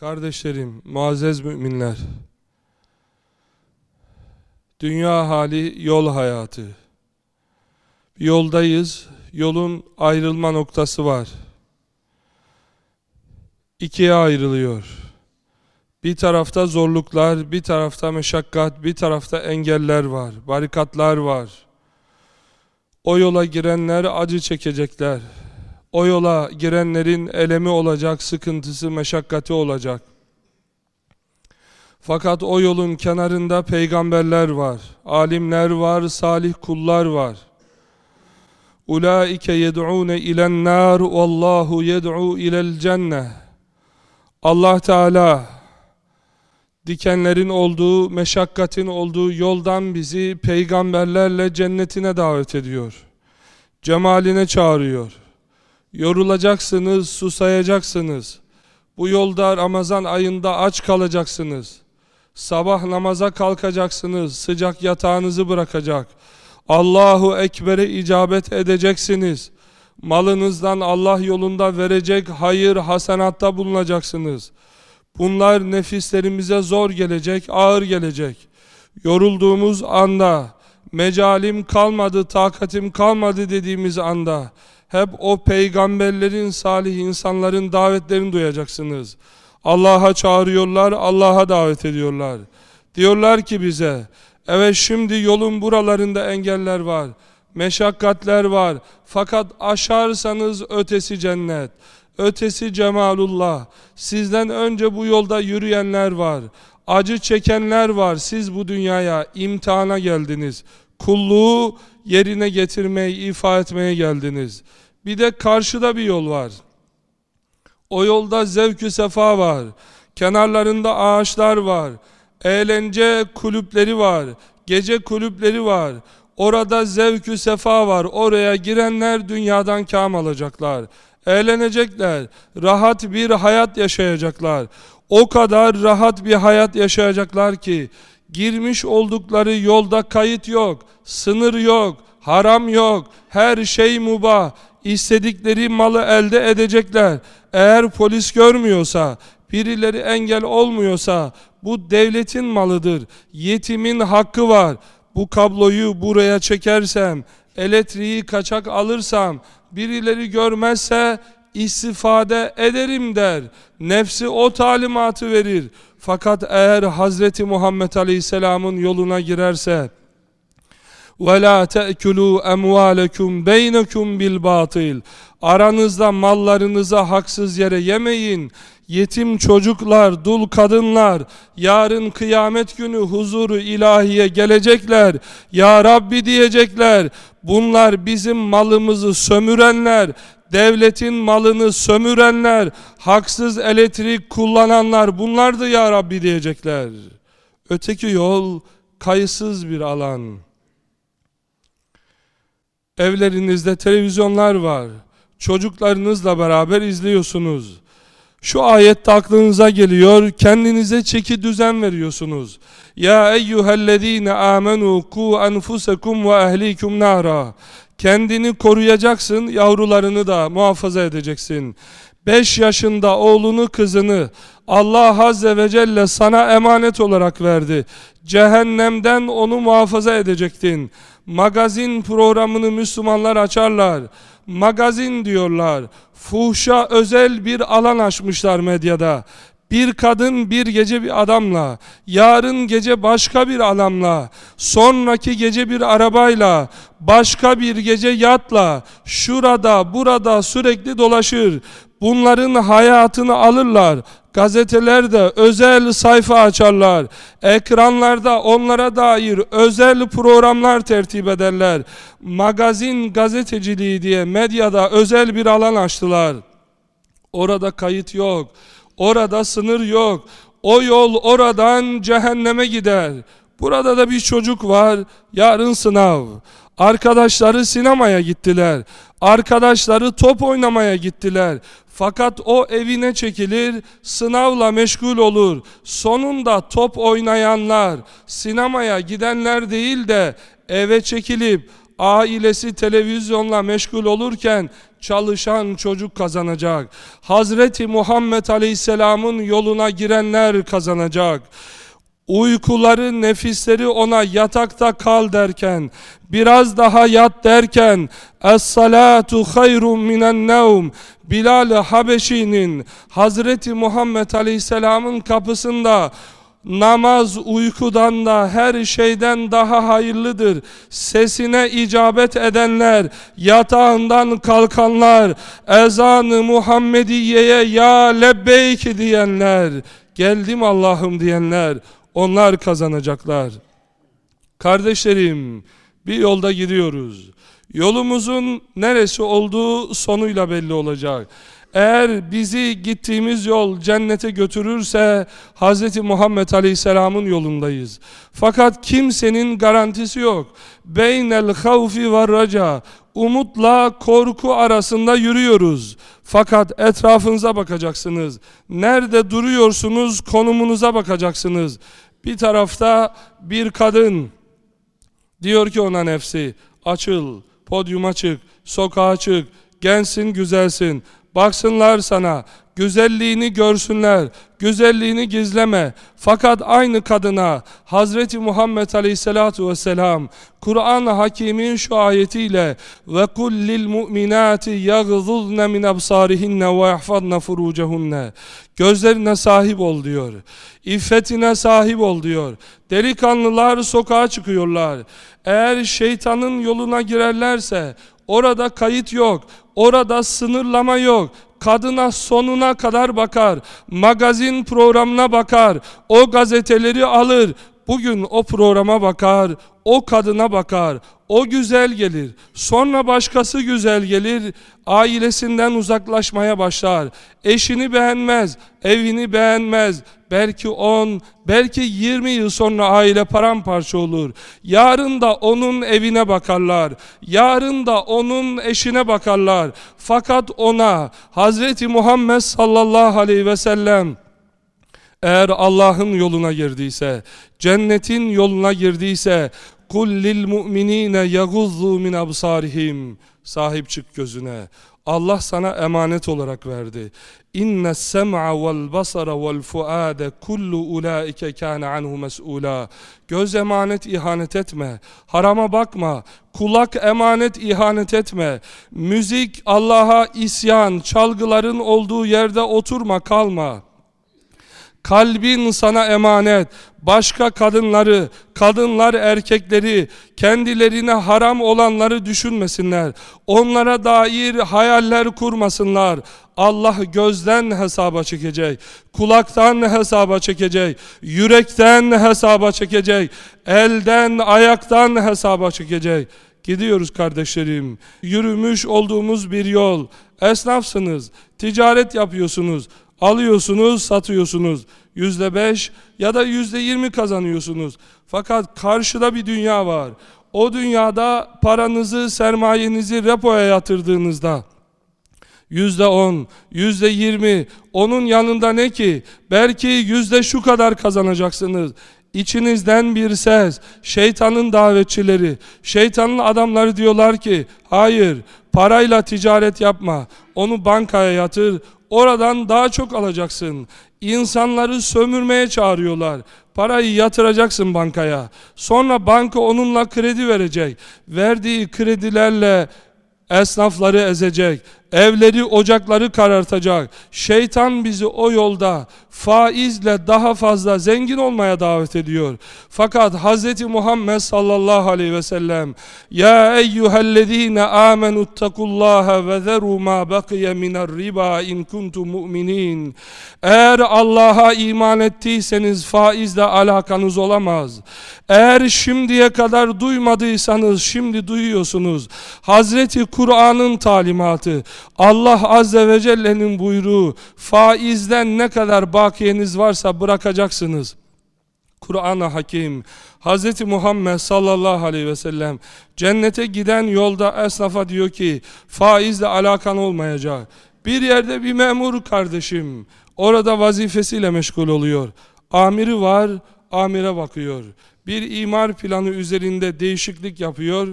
Kardeşlerim, muazzez müminler. Dünya hali yol hayatı. Yoldayız. Yolun ayrılma noktası var. İkiye ayrılıyor. Bir tarafta zorluklar, bir tarafta meşakkat, bir tarafta engeller var, barikatlar var. O yola girenler acı çekecekler. O yola girenlerin elemi olacak, sıkıntısı, meşakkati olacak. Fakat o yolun kenarında peygamberler var, alimler var, salih kullar var. Ulaike yed'une ilen nar vallahu yed'u ilel cenneh. Allah Teala dikenlerin olduğu, meşakkatin olduğu yoldan bizi peygamberlerle cennetine davet ediyor. Cemaline çağırıyor. Yorulacaksınız, susayacaksınız. Bu yolda Ramazan ayında aç kalacaksınız. Sabah namaza kalkacaksınız, sıcak yatağınızı bırakacak. Allahu Ekber'e icabet edeceksiniz. Malınızdan Allah yolunda verecek hayır hasenatta bulunacaksınız. Bunlar nefislerimize zor gelecek, ağır gelecek. Yorulduğumuz anda, mecalim kalmadı, takatim kalmadı dediğimiz anda, hep o peygamberlerin, salih insanların davetlerini duyacaksınız. Allah'a çağırıyorlar, Allah'a davet ediyorlar. Diyorlar ki bize, evet şimdi yolun buralarında engeller var, meşakkatler var. Fakat aşarsanız ötesi cennet, ötesi cemalullah. Sizden önce bu yolda yürüyenler var, acı çekenler var. Siz bu dünyaya imtihana geldiniz. Kulluğu yerine getirmeye, ifa etmeye geldiniz. Bir de karşıda bir yol var. O yolda zevkü sefa var. Kenarlarında ağaçlar var. Eğlence kulüpleri var. Gece kulüpleri var. Orada zevkü sefa var. Oraya girenler dünyadan kam alacaklar. Eğlenecekler. Rahat bir hayat yaşayacaklar. O kadar rahat bir hayat yaşayacaklar ki girmiş oldukları yolda kayıt yok, sınır yok, haram yok, her şey mubah. İstedikleri malı elde edecekler. Eğer polis görmüyorsa, birileri engel olmuyorsa bu devletin malıdır. Yetimin hakkı var. Bu kabloyu buraya çekersem, elektriği kaçak alırsam, birileri görmezse istifade ederim der. Nefsi o talimatı verir. Fakat eğer Hazreti Muhammed Aleyhisselam'ın yoluna girerse, وَلَا تَأْكُلُوا اَمْوَالَكُمْ بَيْنَكُمْ بِالْبَاطِلِ Aranızda mallarınıza haksız yere yemeyin. Yetim çocuklar, dul kadınlar, yarın kıyamet günü huzuru ilahiye gelecekler. Ya Rabbi diyecekler, bunlar bizim malımızı sömürenler, devletin malını sömürenler, haksız elektrik kullananlar bunlardı ya Rabbi diyecekler. Öteki yol kayıtsız bir alan. Evlerinizde televizyonlar var. Çocuklarınızla beraber izliyorsunuz. Şu ayette aklınıza geliyor, kendinize çeki düzen veriyorsunuz. Ya eyyühellezine amenu ku enfusekum ve ehlikum nara. Kendini koruyacaksın, yavrularını da muhafaza edeceksin. 5 yaşında oğlunu kızını Allah Azze ve Celle sana emanet olarak verdi. Cehennemden onu muhafaza edecektin. Magazin programını Müslümanlar açarlar. Magazin diyorlar. Fuhşa özel bir alan açmışlar medyada. Bir kadın bir gece bir adamla, yarın gece başka bir adamla, sonraki gece bir arabayla, başka bir gece yatla, şurada burada sürekli dolaşır. Bunların hayatını alırlar. Gazetelerde özel sayfa açarlar. Ekranlarda onlara dair özel programlar tertip ederler. Magazin gazeteciliği diye medyada özel bir alan açtılar. Orada kayıt yok. Orada sınır yok. O yol oradan cehenneme gider. Burada da bir çocuk var. Yarın sınav. Arkadaşları sinemaya gittiler. Arkadaşları top oynamaya gittiler. Fakat o evine çekilir, sınavla meşgul olur. Sonunda top oynayanlar, sinemaya gidenler değil de eve çekilip ailesi televizyonla meşgul olurken çalışan çocuk kazanacak. Hazreti Muhammed Aleyhisselam'ın yoluna girenler kazanacak. Uykuları, nefisleri ona yatakta kal derken, biraz daha yat derken, Es-salatu hayrun minen Bilal-i Habeşi'nin Hazreti Muhammed Aleyhisselam'ın kapısında Namaz uykudan da her şeyden daha hayırlıdır. Sesine icabet edenler, yatağından kalkanlar, ezanı Muhammediye'ye ya lebbeyk diyenler, geldim Allah'ım diyenler, onlar kazanacaklar. Kardeşlerim, bir yolda gidiyoruz. Yolumuzun neresi olduğu sonuyla belli olacak. Eğer bizi gittiğimiz yol cennete götürürse Hz. Muhammed Aleyhisselam'ın yolundayız. Fakat kimsenin garantisi yok. Beynel havfi ve raca umutla korku arasında yürüyoruz. Fakat etrafınıza bakacaksınız. Nerede duruyorsunuz konumunuza bakacaksınız. Bir tarafta bir kadın diyor ki ona nefsi açıl, podyuma çık, sokağa çık, gençsin güzelsin. Baksınlar sana, güzelliğini görsünler, güzelliğini gizleme. Fakat aynı kadına Hazreti Muhammed Aleyhisselatu Vesselam Kur'an-ı Hakim'in şu ayetiyle ve kul lil mu'minati yaghdudna min absarihinne ve yahfazna furucehunne gözlerine sahip ol diyor. İffetine sahip ol diyor. Delikanlılar sokağa çıkıyorlar. Eğer şeytanın yoluna girerlerse orada kayıt yok. Orada sınırlama yok. Kadına sonuna kadar bakar. Magazin programına bakar. O gazeteleri alır. Bugün o programa bakar, o kadına bakar, o güzel gelir. Sonra başkası güzel gelir, ailesinden uzaklaşmaya başlar. Eşini beğenmez, evini beğenmez. Belki 10, belki 20 yıl sonra aile paramparça olur. Yarın da onun evine bakarlar. Yarın da onun eşine bakarlar. Fakat ona Hazreti Muhammed sallallahu aleyhi ve sellem eğer Allah'ın yoluna girdiyse, cennetin yoluna girdiyse, kul lil mu'minine yaguzzu min absarihim. Sahip çık gözüne. Allah sana emanet olarak verdi. İnne sem'a vel basara vel fuade kullu ulaike kana anhu mes'ula. Göz emanet ihanet etme. Harama bakma. Kulak emanet ihanet etme. Müzik Allah'a isyan, çalgıların olduğu yerde oturma, kalma. Kalbin sana emanet. Başka kadınları, kadınlar erkekleri, kendilerine haram olanları düşünmesinler. Onlara dair hayaller kurmasınlar. Allah gözden hesaba çekecek, kulaktan hesaba çekecek, yürekten hesaba çekecek, elden, ayaktan hesaba çekecek. Gidiyoruz kardeşlerim. Yürümüş olduğumuz bir yol. Esnafsınız, ticaret yapıyorsunuz. Alıyorsunuz, satıyorsunuz. Yüzde beş ya da yüzde yirmi kazanıyorsunuz. Fakat karşıda bir dünya var. O dünyada paranızı, sermayenizi repoya yatırdığınızda yüzde on, yüzde yirmi, onun yanında ne ki? Belki yüzde şu kadar kazanacaksınız. İçinizden bir ses, şeytanın davetçileri, şeytanın adamları diyorlar ki, hayır, parayla ticaret yapma, onu bankaya yatır, Oradan daha çok alacaksın. İnsanları sömürmeye çağırıyorlar. Parayı yatıracaksın bankaya. Sonra banka onunla kredi verecek. Verdiği kredilerle esnafları ezecek evleri ocakları karartacak. Şeytan bizi o yolda faizle daha fazla zengin olmaya davet ediyor. Fakat Hz. Muhammed sallallahu aleyhi ve sellem Ya eyyühellezine amenu ittakullaha ve zeru ma bakiye minar riba in kuntum mu'minin Eğer Allah'a iman ettiyseniz faizle alakanız olamaz. Eğer şimdiye kadar duymadıysanız şimdi duyuyorsunuz. Hazreti Kur'an'ın talimatı Allah Azze ve Celle'nin buyruğu faizden ne kadar bakiyeniz varsa bırakacaksınız. Kur'an-ı Hakim Hz. Muhammed sallallahu aleyhi ve sellem cennete giden yolda esnafa diyor ki faizle alakan olmayacak. Bir yerde bir memur kardeşim orada vazifesiyle meşgul oluyor. Amiri var, amire bakıyor. Bir imar planı üzerinde değişiklik yapıyor.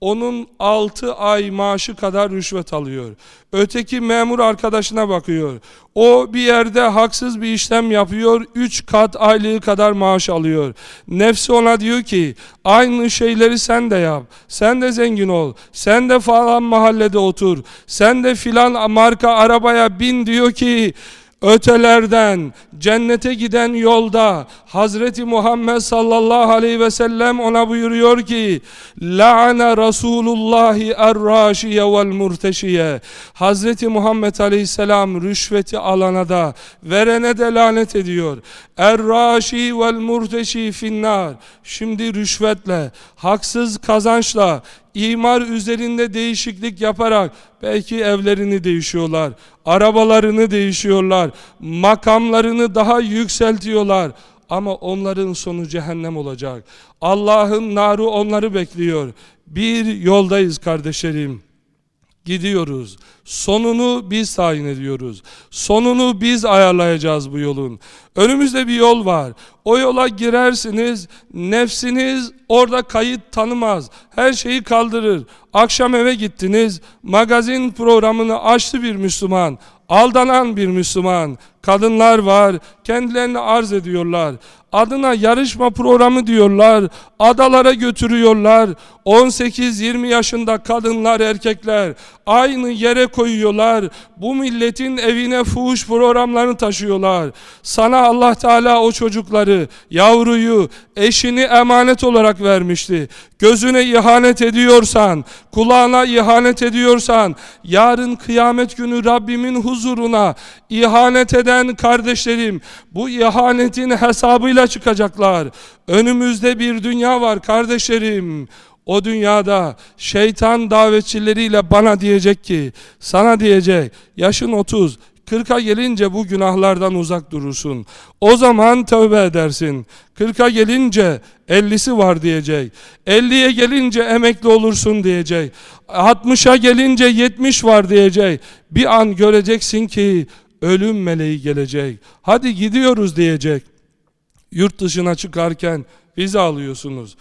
Onun 6 ay maaşı kadar rüşvet alıyor. Öteki memur arkadaşına bakıyor. O bir yerde haksız bir işlem yapıyor. 3 kat aylığı kadar maaş alıyor. Nefsi ona diyor ki aynı şeyleri sen de yap. Sen de zengin ol. Sen de falan mahallede otur. Sen de filan marka arabaya bin diyor ki ötelerden cennete giden yolda Hazreti Muhammed sallallahu aleyhi ve sellem ona buyuruyor ki La'ane Resulullahi er-raşiye vel murteşiye Hazreti Muhammed aleyhisselam rüşveti alana da verene de lanet ediyor. Er-raşi vel murteşi finnar Şimdi rüşvetle, haksız kazançla, imar üzerinde değişiklik yaparak belki evlerini değişiyorlar, arabalarını değişiyorlar, makamlarını daha yükseltiyorlar. Ama onların sonu cehennem olacak. Allah'ın narı onları bekliyor. Bir yoldayız kardeşlerim. Gidiyoruz. Sonunu biz tayin ediyoruz. Sonunu biz ayarlayacağız bu yolun. Önümüzde bir yol var. O yola girersiniz, nefsiniz orada kayıt tanımaz. Her şeyi kaldırır. Akşam eve gittiniz, magazin programını açtı bir Müslüman. Aldanan bir Müslüman. Kadınlar var, kendilerini arz ediyorlar. Adına yarışma programı diyorlar. Adalara götürüyorlar. 18-20 yaşında kadınlar, erkekler aynı yere koyuyorlar. Bu milletin evine fuhuş programlarını taşıyorlar. Sana Allah Teala o çocukları, yavruyu, eşini emanet olarak vermişti. Gözüne ihanet ediyorsan, kulağına ihanet ediyorsan, yarın kıyamet günü Rabbimin huzuruna ihanet eden kardeşlerim, bu ihanetin hesabıyla çıkacaklar. Önümüzde bir dünya var kardeşlerim. O dünyada şeytan davetçileriyle bana diyecek ki, sana diyecek, yaşın 30, 40'a gelince bu günahlardan uzak durursun. O zaman tövbe edersin. 40'a gelince 50'si var diyecek. 50'ye gelince emekli olursun diyecek. 60'a gelince 70 var diyecek. Bir an göreceksin ki ölüm meleği gelecek. Hadi gidiyoruz diyecek. Yurt dışına çıkarken vize alıyorsunuz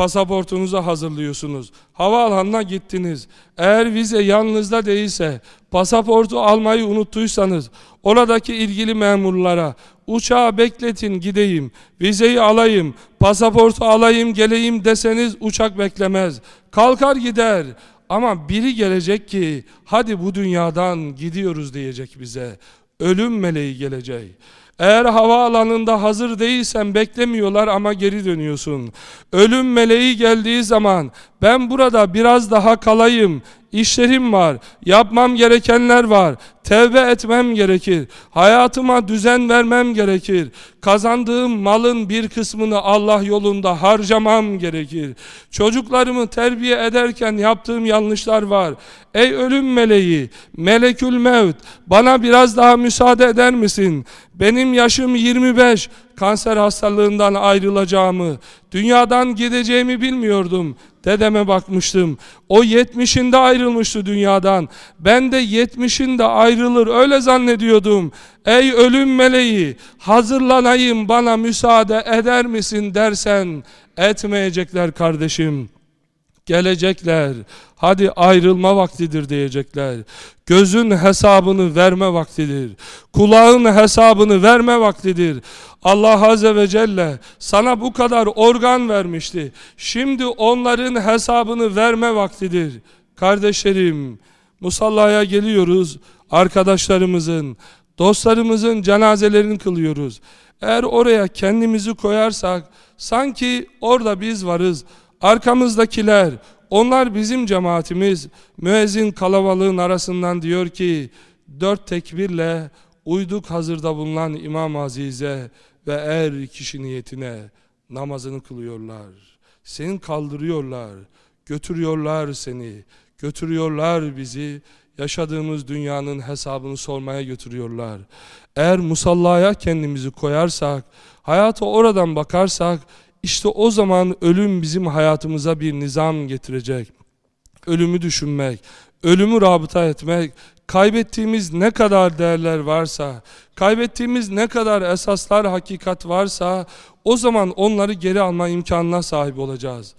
pasaportunuzu hazırlıyorsunuz. Havaalanına gittiniz. Eğer vize yanınızda değilse, pasaportu almayı unuttuysanız, oradaki ilgili memurlara, uçağı bekletin gideyim, vizeyi alayım, pasaportu alayım geleyim deseniz uçak beklemez. Kalkar gider. Ama biri gelecek ki, hadi bu dünyadan gidiyoruz diyecek bize. Ölüm meleği gelecek. Eğer havaalanında hazır değilsen beklemiyorlar ama geri dönüyorsun. Ölüm meleği geldiği zaman ben burada biraz daha kalayım, işlerim var, yapmam gerekenler var, tevbe etmem gerekir, hayatıma düzen vermem gerekir, kazandığım malın bir kısmını Allah yolunda harcamam gerekir. Çocuklarımı terbiye ederken yaptığım yanlışlar var. Ey ölüm meleği, melekül mevt, bana biraz daha müsaade eder misin? Benim yaşım 25, kanser hastalığından ayrılacağımı, dünyadan gideceğimi bilmiyordum. Dedeme bakmıştım. O yetmişinde ayrılmıştı dünyadan. Ben de yetmişinde ayrılır öyle zannediyordum. Ey ölüm meleği hazırlanayım bana müsaade eder misin dersen etmeyecekler kardeşim. Gelecekler. Hadi ayrılma vaktidir diyecekler. Gözün hesabını verme vaktidir. Kulağın hesabını verme vaktidir. Allah Azze ve Celle sana bu kadar organ vermişti. Şimdi onların hesabını verme vaktidir. Kardeşlerim, musallaya geliyoruz. Arkadaşlarımızın, dostlarımızın cenazelerini kılıyoruz. Eğer oraya kendimizi koyarsak sanki orada biz varız. Arkamızdakiler, onlar bizim cemaatimiz. Müezzin kalabalığın arasından diyor ki, dört tekbirle uyduk hazırda bulunan İmam Azize ve er kişi niyetine namazını kılıyorlar. Seni kaldırıyorlar, götürüyorlar seni, götürüyorlar bizi, yaşadığımız dünyanın hesabını sormaya götürüyorlar. Eğer musallaya kendimizi koyarsak, hayata oradan bakarsak, işte o zaman ölüm bizim hayatımıza bir nizam getirecek. Ölümü düşünmek, ölümü rabıta etmek, kaybettiğimiz ne kadar değerler varsa, kaybettiğimiz ne kadar esaslar, hakikat varsa o zaman onları geri alma imkanına sahip olacağız.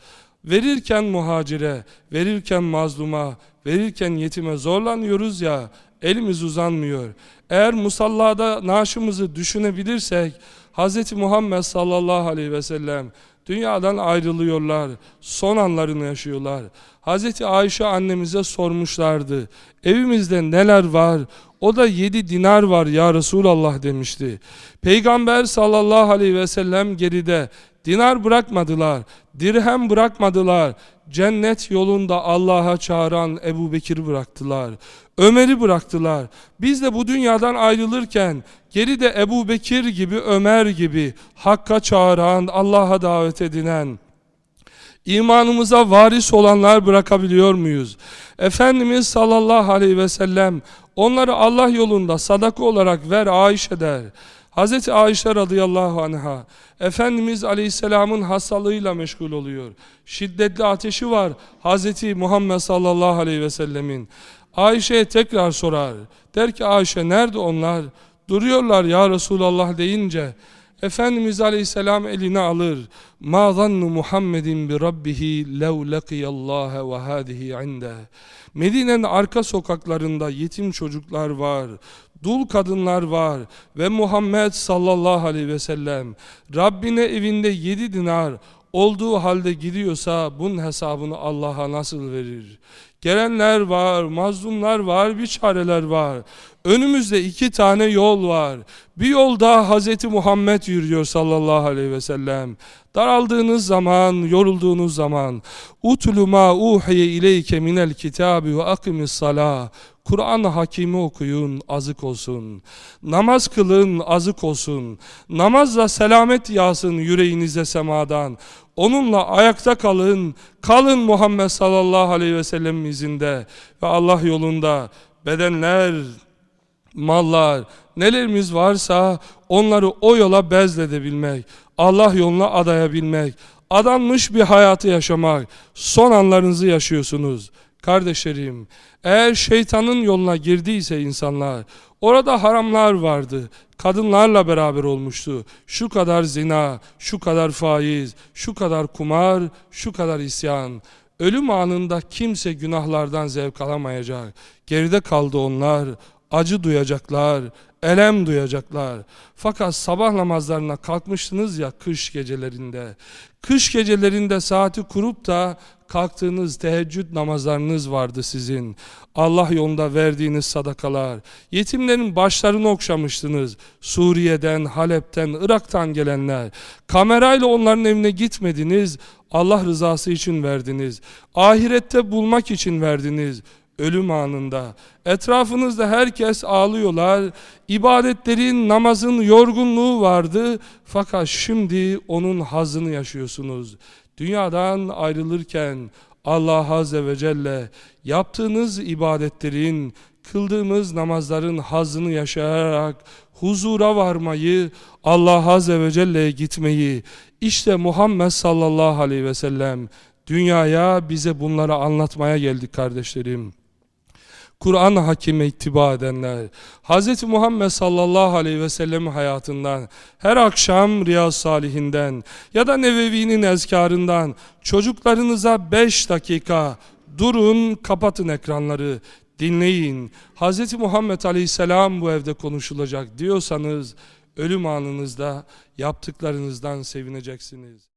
Verirken muhacire, verirken mazluma, verirken yetime zorlanıyoruz ya, elimiz uzanmıyor. Eğer musallada naaşımızı düşünebilirsek, Hz. Muhammed sallallahu aleyhi ve sellem dünyadan ayrılıyorlar, son anlarını yaşıyorlar. Hz. Ayşe annemize sormuşlardı, evimizde neler var? O da yedi dinar var ya Resulallah demişti. Peygamber sallallahu aleyhi ve sellem geride dinar bırakmadılar, dirhem bırakmadılar. Cennet yolunda Allah'a çağıran Ebu Bekir bıraktılar. Ömer'i bıraktılar. Biz de bu dünyadan ayrılırken geride Ebu Bekir gibi, Ömer gibi Hakk'a çağıran, Allah'a davet edinen, imanımıza varis olanlar bırakabiliyor muyuz? Efendimiz sallallahu aleyhi ve sellem onları Allah yolunda sadaka olarak ver Ayşe der. Hz. Ayşe radıyallahu anha Efendimiz aleyhisselamın hastalığıyla meşgul oluyor. Şiddetli ateşi var Hz. Muhammed sallallahu aleyhi ve sellemin. Ayşe'ye tekrar sorar. Der ki Ayşe nerede onlar? Duruyorlar ya Resulallah deyince Efendimiz Aleyhisselam eline alır. Ma zannu Muhammedin bi rabbihi lev laqiyallaha ve hadihi inde. Medine'nin arka sokaklarında yetim çocuklar var. Dul kadınlar var ve Muhammed sallallahu aleyhi ve sellem Rabbine evinde yedi dinar olduğu halde gidiyorsa bunun hesabını Allah'a nasıl verir? Gelenler var, mazlumlar var, bir çareler var. Önümüzde iki tane yol var. Bir yolda Hz. Muhammed yürüyor sallallahu aleyhi ve sellem. Daraldığınız zaman, yorulduğunuz zaman utlu ma uhiye ileyke minel kitabi ve akimis salah. Kur'an hakimi okuyun, azık olsun. Namaz kılın, azık olsun. Namazla selamet yağsın yüreğinize semadan. Onunla ayakta kalın, kalın Muhammed sallallahu aleyhi ve sellem izinde ve Allah yolunda bedenler, mallar, nelerimiz varsa onları o yola bezledebilmek, Allah yoluna adayabilmek, adanmış bir hayatı yaşamak, son anlarınızı yaşıyorsunuz. Kardeşlerim, eğer şeytanın yoluna girdiyse insanlar, orada haramlar vardı, kadınlarla beraber olmuştu. Şu kadar zina, şu kadar faiz, şu kadar kumar, şu kadar isyan. Ölüm anında kimse günahlardan zevk alamayacak. Geride kaldı onlar, acı duyacaklar, elem duyacaklar. Fakat sabah namazlarına kalkmıştınız ya kış gecelerinde. Kış gecelerinde saati kurup da kalktığınız teheccüd namazlarınız vardı sizin. Allah yolunda verdiğiniz sadakalar. Yetimlerin başlarını okşamıştınız. Suriye'den, Halep'ten, Irak'tan gelenler. Kamerayla onların evine gitmediniz. Allah rızası için verdiniz. Ahirette bulmak için verdiniz ölüm anında. Etrafınızda herkes ağlıyorlar. İbadetlerin, namazın yorgunluğu vardı. Fakat şimdi onun hazını yaşıyorsunuz. Dünyadan ayrılırken Allah Azze ve Celle yaptığınız ibadetlerin, kıldığımız namazların hazını yaşayarak huzura varmayı, Allah Azze ve Celle'ye gitmeyi, işte Muhammed sallallahu aleyhi ve sellem dünyaya bize bunları anlatmaya geldik kardeşlerim. Kur'an hakime ittiba edenler, Hz. Muhammed sallallahu aleyhi ve sellem hayatından, her akşam Riyaz Salihinden ya da Nevevi'nin ezkarından çocuklarınıza 5 dakika durun, kapatın ekranları, dinleyin. Hz. Muhammed aleyhisselam bu evde konuşulacak diyorsanız, ölüm anınızda yaptıklarınızdan sevineceksiniz.